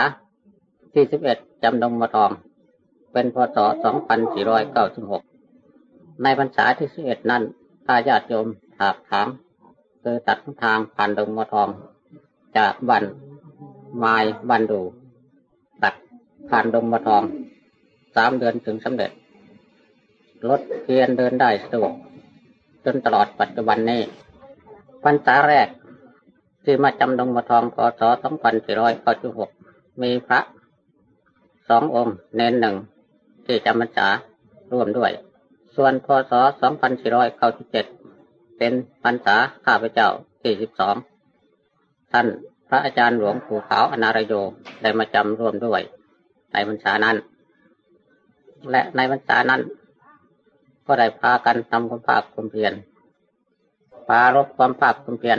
ที่สิบเอ็ดจำดงมาทอง เป็นพศสองพันสี่ร้อยเก้าสิบหกในพรรษาที่สิบเอ็ดนั้นถ้าญาติโยมถากถางคือตัดทางผ่านดงมาทอง จากบ้าน ไม้บันดูตัดผ่านดงมะทองสามเดือนถึงสำเร็จรถเทียนเดินได้สะดวกจนตลอดปัจจุบันนี้พรรษาแรก ที่มาจำดงมะทองพศ2496มีพระสององค์เน้นหนึ่งที่จำพรรษาร่วมด้วย ส่วนพศ2497เป็นพรรษาข้าพเจ้าที่12ท่าน ระอาจารย์หลวงปู่ขาวอนารโยได้มาจำร่วมด้วย ในพรรษานั้น และในพรรษานั้น ก็ได้พากันทำความภาคความเพียรปารบความภาคความเพียร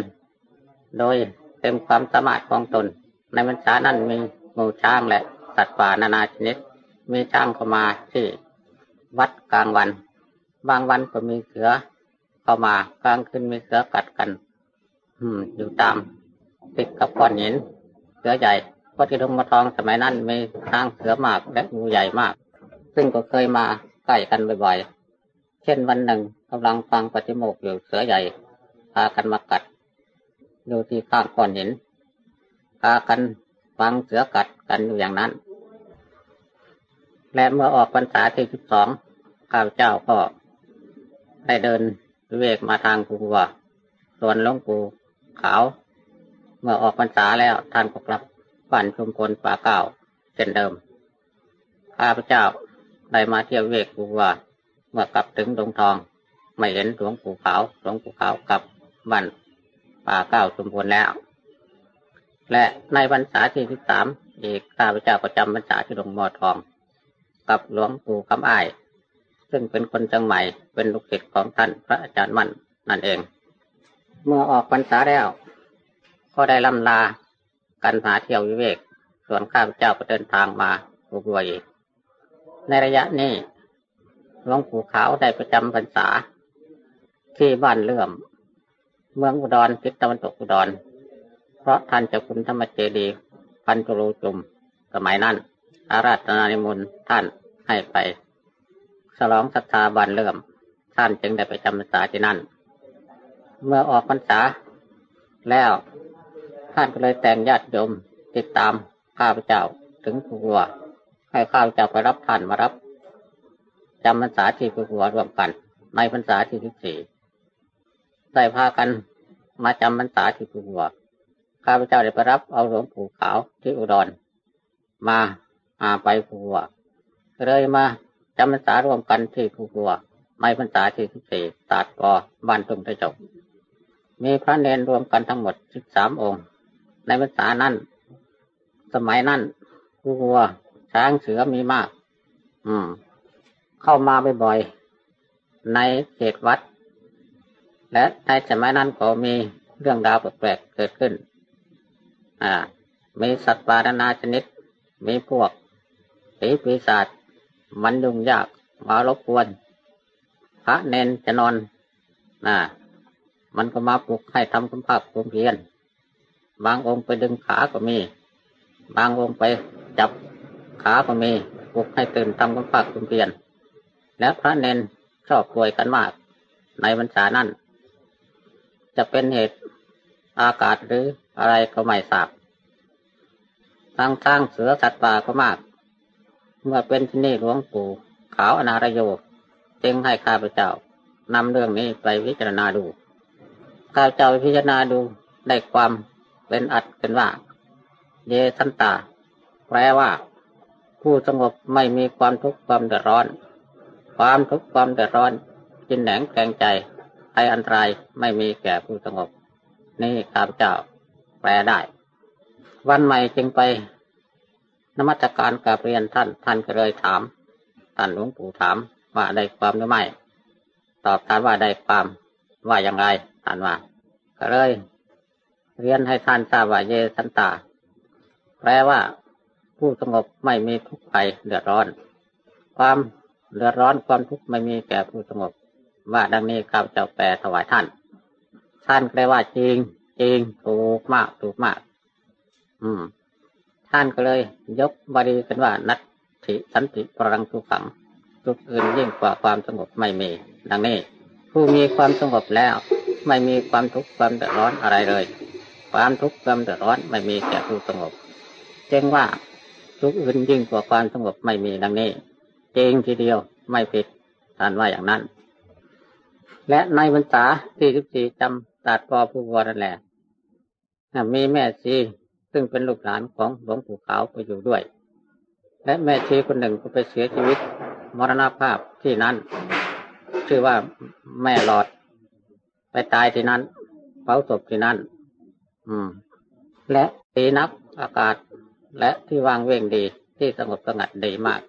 โดยเต็มความสามารถของตน ในพรรษานั้นมีหมูช้างและสัตว์ป่านานาชนิด มีช้างเข้ามาที่วัดกลางวัน บางวันก็มีเสือเข้ามากลางคืนมีเสือกัดกัน อืม อยู่ตาม ติดกับก้อนหิน เสือใหญ่พระที่ดงมาทองสมัยนั้นมีช้างเสือมากและงูใหญ่มาก ซึ่งก็เคยมาใกล้กันบ่อยๆ เช่นวันหนึ่งกำลังฟังปฏิโมกข์อยู่เสือใหญ่พากันมากัดอยู่ที่ข้างก้อนหินพากันฟังเสือกัดกันอยู่อย่างนั้น และเมื่อออกพรรษาที่สิบสองข้าพเจ้าก็ได้เดินเวกมาทางภูวัวส่วนหลวงปู่ขาว เมื่อออกพรรษาแล้วท่านก็กลับบ้านชุมพลป่าเก้าเช่นเดิมข้าพเจ้าได้มาเที่ยววิเวกภูวัวเมื่อกลับถึงดงทอง ไม่เห็นหลวงปู่ขาวหลวงปู่ขาวกลับบ้านป่าเก้าชุมพลแล้ว และในพรรษาที่สิบสามอีกข้าพเจ้าประจำพรรษาที่ดงมอทอง กับหลวงปู่คำอ้าย ซึ่งเป็นคนจังใหม่เป็นลูกศิษย์ของท่านพระอาจารย์มั่นนั่นเอง เมื่อออกพรรษาแล้ว ก็ได้ล่ำลากันหาเที่ยววิเวก ส่วนข้าพเจ้าก็เดินทางมาบุกวยอีก ในระยะนี้หลวงปู่ขาวได้ประจำพรรษา ที่บ้านเลื่อม เมืองอุดรทิศตะวันตกอุดร เพราะท่านเจ้าคุณธรรมเจดี พันตุรูจุม สมัยนั้น อาราธนานิมนต์ท่านให้ไปฉลองศรัทธาบ้านเลื่อม ท่านจึงได้ไปจำพรรษาที่นั่น เมื่อออกพรรษาแล้ว ท่านก็เลยแต่งญาติโยมติดตามข้าพเจ้าถึงภูวัว ให้ข้าพเจ้าไปรับท่านมารับจำพรรษาที่ภูวัวร่วมกัน ในพรรษาที่สิบสี่ได้พากันมาจำพรรษาที่ภูวัว ข้าพเจ้าได้ไปรับเอาหลวงปู่ขาวที่อุดร มาอาไปภูวัว เลยมาจำพรรษาร่วมกันที่ภูวัว ในพรรษาที่สิบสี่ตัดกอบ้านตุงตะจกมีพระเนนรวมกันทั้งหมดสิบสามองค์ ในพรรษานั้น สมัยนั้นวัว ช้างเสือมีมาก อืม เข้ามาบ่อยๆในเขตวัด และในสมัยนั้นก็มีเรื่องราวแปลกๆเกิดขึ้น อ่า มีสัตว์ป่านานาชนิด มีพวกผีปีศาจมันยุ่งยากมารบกวน พระเนนจะนอนน่ะมันก็มาปลุกให้ทำคุณภาพความเพียร บางองค์ไปดึงขาก็มี บางองค์ไปจับขาก็มีปลุกให้ตื่นทำคุณภาพความเพียรและพระเนนชอบป่วยกันมาก ในบรรษานั้นจะเป็นเหตุอากาศหรืออะไรก็ไม่ทราบทางทางเสือสัตว์ป่าก็มาก เมื่อเป็นที่นี่หลวงปู่ขาวอนารโยจึงให้ข้าพเจ้านำเรื่องนี้ไปพิจารณาดูข้าพเจ้าพิจารณาดูได้ความ เป็นอัดเป็นว่า เยสันตา แปลว่า ผู้สงบไม่มีความทุกข์ความเดือดร้อน ความทุกข์ความเดือดร้อนจินแหนงแกงใจภัยอันตรายไม่มีแก่ผู้สงบ นี่ข้าพเจ้า แปลได้ วันใหม่จึงไป นมัสการกับเรียนท่าน ท่านก็เลยถาม ท่านหลวงปู่ถามว่าได้ความหรือไม่ ตอบท่านว่าได้ความ ว่าอย่างไรท่านว่า ก็เลย เรียนให้ท่านทราบว่าเยสันตา แปลว่า ผู้สงบไม่มีทุกข์ภัยเดือดร้อน ความเดือดร้อนความทุกข์ไม่มีแก่ผู้สงบ ว่าดังนี้ข้าพเจ้าแปลถวายท่าน ท่านก็เลว่าจริง จริงถูกมากถูกมาก อืม ท่านก็เลย ยกบาลีกันว่า นัตถิสันติปรังทุกขังทุกอื่นยิ่งกว่าความสงบไม่มี ดังนี้ ผู้มีความสงบแล้ว ไม่มีความทุกข์ความเดือดร้อนอะไรเลย ความทุกข์ความเดือดร้อนไม่มีแก่ผู้สงบจึงว่าทุกอื่นยิ่งกว่าความสงบไม่มีดังนี้จริงทีเดียวไม่ผิดท่านว่าอย่างนั้น และในพรรษาที่สิบสี่จำตัดปอผู้วรนั่นแหละมีแม่ชีซึ่งเป็นลูกหลานของหลวงปู่ขาวไปอยู่ด้วย และแม่ชีคนหนึ่งก็ไปเสียชีวิตมรณภาพที่นั้น ชื่อว่าแม่หลอด ไปตายที่นั้นเผาศพที่นั้น และตีนักอากาศ และที่วางเว่งดีที่สงบสงัดดีมาก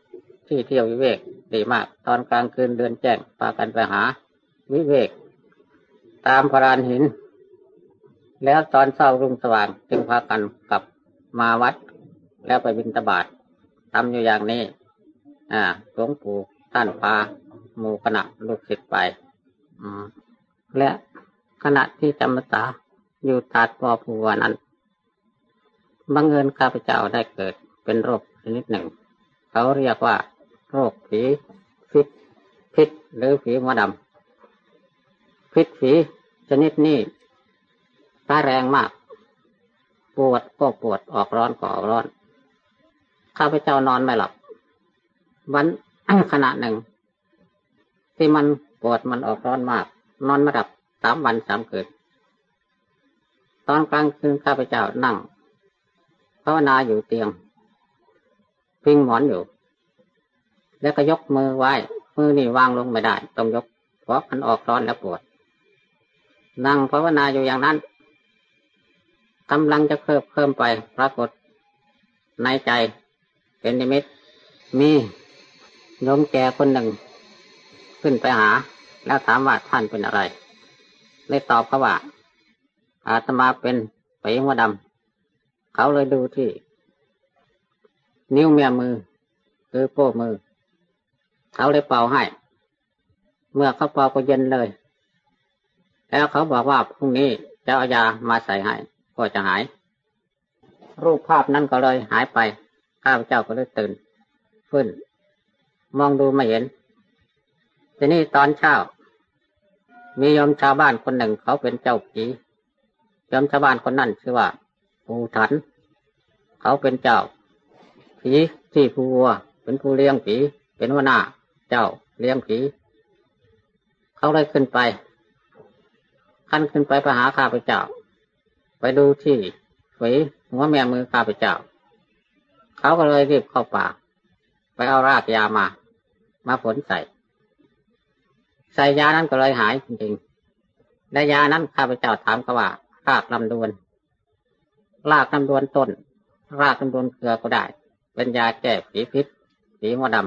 ที่เที่ยววิเวกดีมาก ตอนกลางคืนเดือนแจ้งพากันไปหา วิเวก ตามพรานหิน แล้วตอนเศร้ารุ่งสว่างจึงพากันกลับมาวัด แล้วไปบิณฑบาตทำอยู่อย่างนี้ อ่าหลวงปู่ท่านพาหมู่คณะลูกศิษย์ไป อืมและขณะที่จำพรรษา อยู่ตาดปอภูวานั้นบังเอิญข้าพเจ้าได้เกิดเป็นโรคชนิดหนึ่ง เขาเรียกว่า โรคผีพิษพิษหรือผีมดำพิษผีชนิดนี้ร้ายแรงมาก ปวดก็ปวดออกร้อนก็ออร้อน ข้าพเจ้านอนไม่หลับ วันขณะหนึ่ง ที่มันปวดมันออกร้อนมาก นอนไม่หลับสามวันสามคืน ตอนกลางคืนข้าพเจ้านั่งภาวนาอยู่เตียงพิงหมอนอยู่ แล้วก็ยกมือไหว้ มือนี่วางลงไม่ได้ ต้องยกเพราะมันออกร้อนแล้วปวด นั่งภาวนาอยู่อย่างนั้นกำลังจะเพิ่มเพิ่มไปปรากฏในใจเป็นนิมิต มีโยมแก่คนหนึ่ง ขึ้นไปหา แล้วถามว่าท่านเป็นอะไรเลยตอบเขาว่า อาตมาเป็นไปหัวดำเขาเลยดูที่ นิ้วเมียมือ คือโป้มือ เขาเลยเป่าให้ เมื่อเขาเป่าก็เย็นเลย แล้วเขาบอกว่าพรุ่งนี้จะเอายามาใส่ให้ก็จะหาย รูปภาพนั้นก็เลยหายไปข้าพเจ้าก็เลยตื่นขึ้น มองดูไม่เห็นทีนี้ตอนเช้า มีโยมชาวบ้านคนหนึ่งเขาเป็นเจ้าผี ยมชาวบ้านคนนั้นชื่อว่าปูถัน เขาเป็นเจ้าผีที่ผู้วัว เป็นผู้เลี้ยงผี เป็นหัวหน้า เจ้าเลี้ยงผี เขาเลยขึ้นไปขั้นขึ้นไปไปหาข้าพเจ้า ไปดูที่ฝีหัวแม่มือข้าพเจ้า เขาก็เลยรีบเข้าป่า ไปเอารากยามา มาผลใส่ ใส่ยานั้นก็เลยหายจริงๆและยานั้นข้าพเจ้าถามเขาว่า รากลำดวน รากลำดวนต้น รากลำดวนเครือก็ได้ เป็นยาแก้ผีพิษผีมดด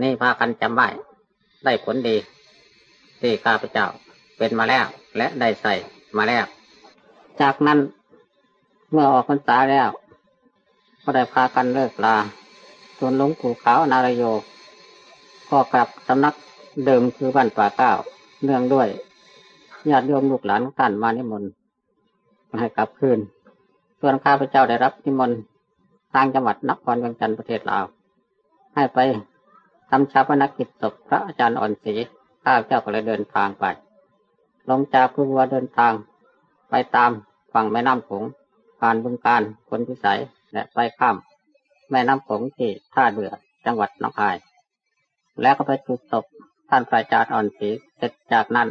นี่พากันจำไว้ได้ผลดี ที่ข้าพเจ้าเป็นมาแล้ว และได้ใส่มาแล้ว จากนั้นเมื่อออกพรรษาแล้ว ก็ได้พากันเลิกลาส่วนหลวงปู่ขาว นารโย ก็กลับสำนักเดิมคือบ้านป่าเก้า เนื่องด้วย ญาติโยมลูกหลานท่านมานิมนต์มาให้กลับคืนส่วนข้าพเจ้าได้รับนิมนต์ทางจังหวัดนครเวียงจันทร์ประเทศลาว ให้ไปทำชาปนกิจศพพระอาจารย์อ่อนศรีข้าพเจ้าก็เลยเดินทางไป ลงจากภูวัวเดินทาง ไปตามฝั่งแม่น้ำโขงผ่านบึงการคนพิสัยและไปข้าม แม่น้ำโขงที่ท่าเรือจังหวัดหนองคาย แล้วก็ไปจุดศพท่านพระอาจารย์อ่อนศรีเสร็จจากนั้น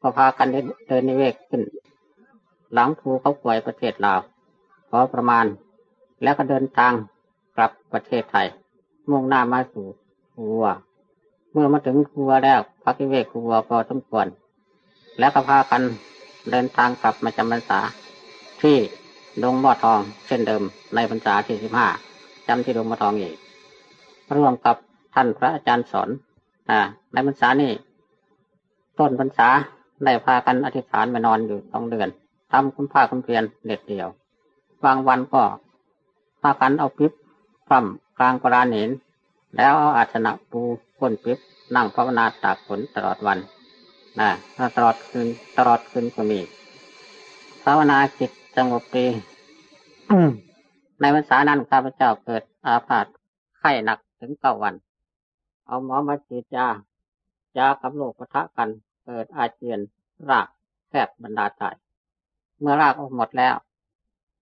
ก็พากันเดินนิเวศขึ้น หลังภูเขาป่วยประเทศลาวพอประมาณ แล้วก็เดินทางกลับประเทศไทย มุ่งหน้ามาสู่ภูวัว เมื่อมาถึงภูวัวแล้วพักนิเวศภูวัวพอสมควร แล้วก็พากันเดินทางกลับมาจำพรรษา ที่ดงบ่อทองเช่นเดิมในพรรษาที่สิบห้าจำที่ดงบ่อทองอีกร่วมกับท่านพระอาจารย์สอนอ่าในพรรษานี้ต้นพรรษา ได้พากันอธิษฐานมานอนอยู่สองเดือนทำคุณภาคุณเพียรเด็ดเดียว บางวันก็พากันเอาปิ๊บพร่ำกลางกรานเห็นแล้วเอาอาสนะปูก้นปิ๊บนั่งภาวนาตากฝนตลอดวันนะตลอดคืนตลอดคืนก็มีภาวนาจิตสงบดีในพรรษานั้นข้าพเจ้าเกิดอาพาธไข้หนักถึงเก้าวัน เอาหมอมาฉีดยายากับโรคปะทะกัน เกิดอาเจียนรากแทบบรรดาตายเมื่อรากออกหมดแล้ว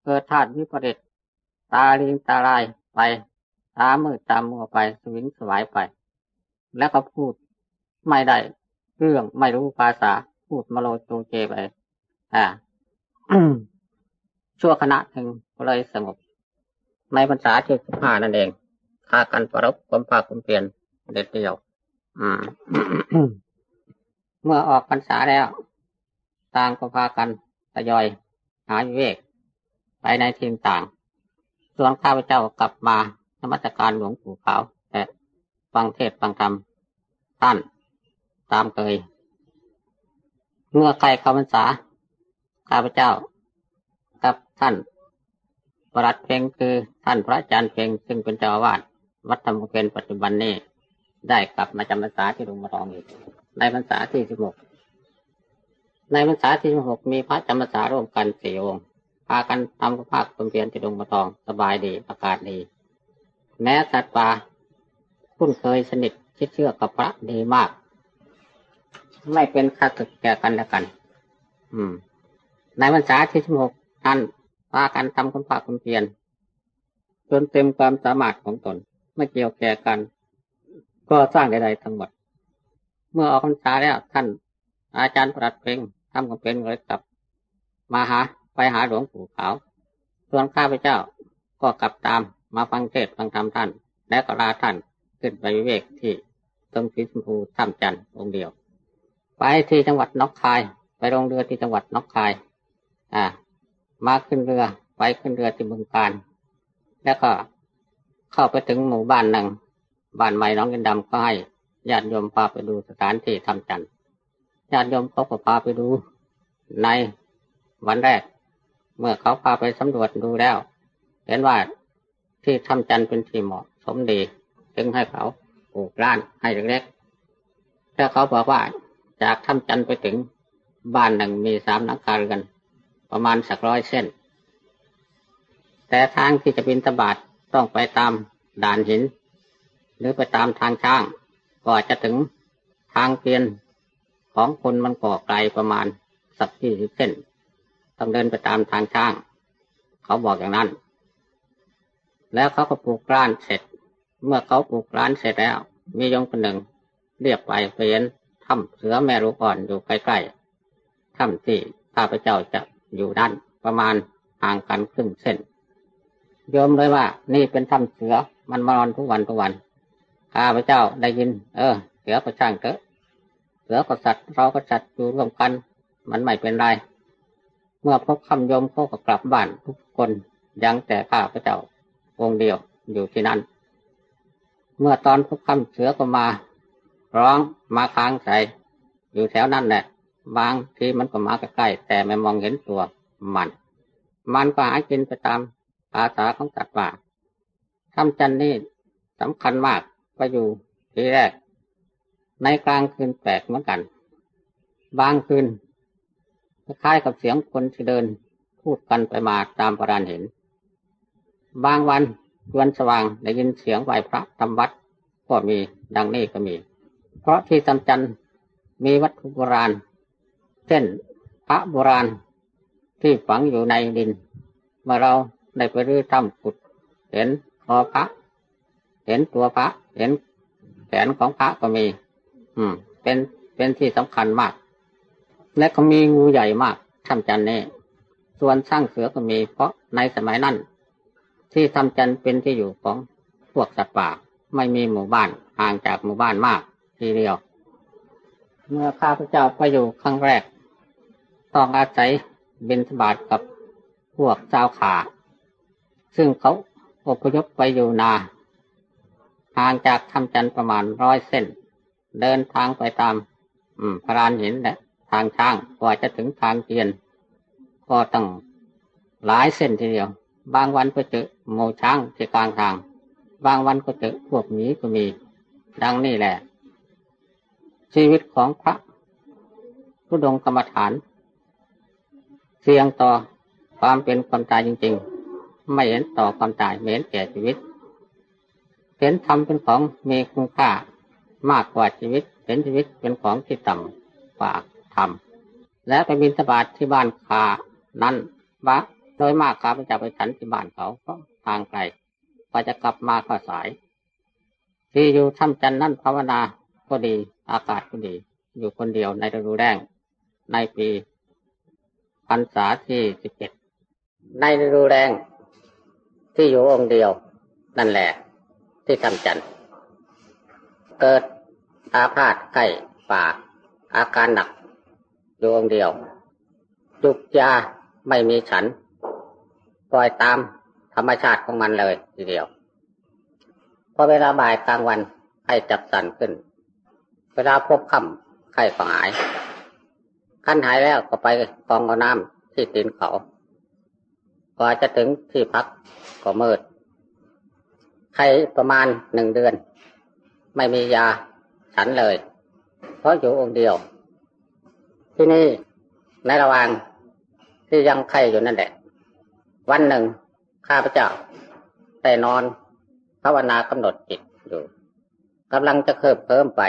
เกิดธาตุวิปริตตาลิงตาลายไป ตามืดตามัวไปสวิงสวายไป แล้วก็พูดไม่ได้เรื่องไม่รู้ภาษาพูดมาโลโจเจไป อ่าชั่วขณะหนึ่งก็เลยสงบ ในพรรษาที่สิบห้านั่นเองพากันประรบความภาคความเปลี่ยนเด็ดเดียว อืม เมื่อออกพรรษาแล้ว ต่างก็พากันทยอย หาวิเวก ไปในทีมต่าง ส่วนข้าพเจ้ากลับมานมัสการหลวงปู่ขาวแต่ฟังเทศฟังธรรมท่านตามเคย เมื่อใกล้เข้าพรรษา ข้าพเจ้า กับท่านประหลัดเพลงคือท่านพระอาจารย์เพลงซึ่งเป็นเจ้าอาวาสวัดธรรมเพ็ญปัจจุบันนี้ได้กลับมาจำพรรษาที่หลวงมาทองอีก ในพรรษาที่สิบหกในพรรษาที่สิบหกมีพระจำพรรษาร่วมกันสี่องค์พากันทำภาคความเพียรที่หลวงมาทองสบายดีอากาศดี แม้สัตว์ป่าคุ้นเคยสนิทชิดเชื่อกับพระดีมาก ไม่เป็นข้าศึกแก่กันและกัน อืม ในพรรษาที่สิบหกท่านพากันทำคุณภาคความเพียรจนเต็มความสามารถของตน ไม่เกี่ยวแก่กัน ก็สร้างใดๆทั้งหมด มื่อออกพรรษาแล้วท่าน อาจารย์ประดเพลงทำความเป็นเลยกลับ มาหาไปหาหลวงปู่ขาวส่วนข้าพเจ้าก็กลับตามมาฟังเทศฟังธรรมท่าน และก็ลาท่านขึ้นไปวิเวกที่ตรงสีชมพูถ้ำจันทร์องเดียว ไปที่จังหวัดนกคาย ไปลงเรือที่จังหวัดนกคาย อ่า มาขึ้นเรือไปขึ้นเรือที่บึงการ แล้วก็เข้าไปถึงหมู่บ้านหนึ่งบ้านใหม่น้องกินดำก็ให้ ญาติโยมพาไปดูสถานที่ทำจันทร์ญาติโยมเขาก็พาไปดู ในวันแรก เมื่อเขาพาไปสำรวจดูแล้ว เห็นว่าที่ทำจันทร์เป็นที่เหมาะสมดีจึงให้เขาปลูกร้านให้เล็กๆแต่เขาบอกว่าจากทำจันทร์ไปถึงบ้านหนึ่งมีสามหลังคาเรือนประมาณสักร้อยเส้น แต่ทางที่จะบินตบาทต้องไปตามด่านหิน หรือไปตามทางช่าง ก็จะถึงทางเปลี่ยนของคนมันก่อไกลประมาณสักที่สิบเส้น ต้องเดินไปตามทางช่าง เขาบอกอย่างนั้น แล้วเขาก็ปลูกร้านเสร็จ เมื่อเขาปลูกร้านเสร็จแล้ว มียมคนหนึ่ง เรียกไปไปเห็นถ้ำเสือแม่ลูกอ่อนอยู่ใกล้ๆถ้ำที่ข้าพเจ้าจะอยู่ด้านประมาณห่างกันครึ่งเส้นโยมเลยว่า นี่เป็นถ้ำเสือมันมานอนทุกวันทุกวัน ข้าพเจ้าได้ยิน เออ เสือก็ช่างเถอะเสือก็สัตว์เราก็สัตว์อยู่ร่วมกัน มันไม่เป็นไร เมื่อพบคำยมเขาก็กลับบ้านทุกคนยังแต่ข้าพเจ้าองค์เดียวอยู่ที่นั่น เมื่อตอนพบคำเสือก็มา ร้องมาค้างใส่อยู่แถวนั้นแหละ บางทีมันก็มาใกล้แต่ไม่มองเห็นตัวมัน มันก็หากินไปตามภาษาของสัตว์ป่าคำจันนี่สำคัญมาก ก็อยู่ทีแรก ในกลางคืนแปลกเหมือนกัน บางคืนคล้ายกับเสียงคนที่เดินพูดกันไปมาตามประดานเห็น บางวันวันสว่างได้ยินเสียงไหวพระทำวัดก็มีดังนี้ก็มี เพราะที่ตำจันมีวัตถุโบราณ เช่นพระโบราณที่ฝังอยู่ในดิน เมื่อเราได้ไปรื้อถ้ำขุด เห็นคอพระ เห็นตัวพระ เห็นแขนของพระก็มี อืม เป็นเป็นที่สำคัญมาก และก็มีงูใหญ่มากทำจันนี่ส่วนสร้างเสือก็มี เพราะในสมัยนั้น ที่ทำจันเป็นที่อยู่ของพวกสัตว์ป่า ไม่มีหมู่บ้านห่างจากหมู่บ้านมากทีเดียว เมื่อข้าพเจ้าไปอยู่ครั้งแรก ต้องอาศัยบินสบาทกับพวกเจ้าขา ซึ่งเขาอพยพไปอยู่นา ห่างจากทำจันประมาณร้อยเส้น เดินทางไปตาม อืมพรานหินและทางช่างกว่าจะถึงทางเทียน ก็ต้องหลายเส้นทีเดียว บางวันก็เจอโมช้างที่กลางทาง บางวันก็เจอพวกหมีก็มี ดังนี้แหละ ชีวิตของพระผู้ดงกรรมฐาน เสี่ยงต่อความเป็นความตายจริง ๆ ไม่เห็นต่อความตายไม่เห็นแก่ชีวิต เห็นธรรมเป็นของมีคุณค่ามากกว่าชีวิต เห็นชีวิตเป็นของที่ต่ำกว่าธรรม และไปบินสบาทที่บ้านคานั้นวะโดยมากข้าพเจ้าไปฉันที่บ้านเขาเพราะทางไกลกว่าจะกลับมาก็สาย ที่อยู่ถ้ำจันนั่นภาวนาก็ดี อากาศก็ดี อยู่คนเดียวในฤดูแล้งในปีพรรษาที่สิบเจ็ดในฤดูแรงที่อยู่องค์เดียว นั่นแหละ ที่ทำจันทร์เกิดอาพาธไข้ป่า อาการหนักอยู่องเดียวจุกยาไม่มีฉันปล่อยตามธรรมชาติของมันเลยทีเดียว พอเวลาบ่ายกลางวันไข้จับสันขึ้น เวลาพบค่ำไข้ก็หายขั้นหายแล้วก็ไปกองเอาน้ำที่ตีนเขากว่าจะถึงที่พักก็มืด ไข้ประมาณหนึ่งเดือน ไม่มียาฉันเลย เพราะอยู่องค์เดียว ที่นี่ในระหว่างที่ยังไข้อยู่นั่นแหละ วันหนึ่งข้าพเจ้าแต่นอนภาวนากำหนดจิตอยู่กำลังจะเคิบเพิ่มไป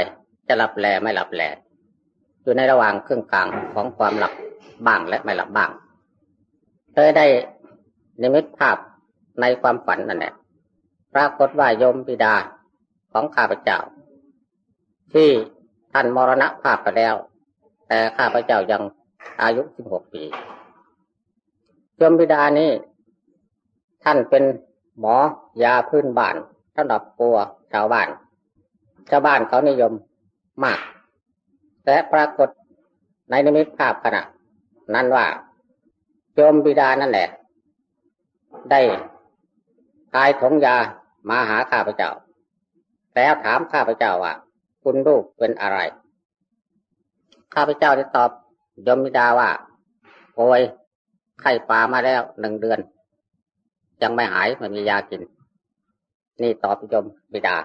จะหลับแลไม่หลับแลอยู่ในระหว่างครึ่งกลางของความหลับบ้างและไม่หลับบ้างเคยได้นิมิตภาพในความฝันนั่นแหละ ปรากฏว่ายมบิดาของข้าพเจ้า ที่ท่านมรณภาพไปแล้ว แต่ข้าพเจ้ายังอายุสิบหกปียมบิดานี้ท่านเป็นหมอยาพื้นบ้านสำหรับปัวชาวบ้าน ชาวบ้านเขานิยมมากและปรากฏในนิมิตภาพขณะนั้นว่าโยมบิดานั่นแหละ ได้กายถงยา มาหาข้าพเจ้า แล้วถามข้าพเจ้าว่าคุณลูกเป็นอะไร ข้าพเจ้าได้ตอบยมมิดาว่าโอยไข้ปลามาแล้วหนึ่งเดือน ยังไม่หายไม่มียากิน นี่ตอบยมบิดา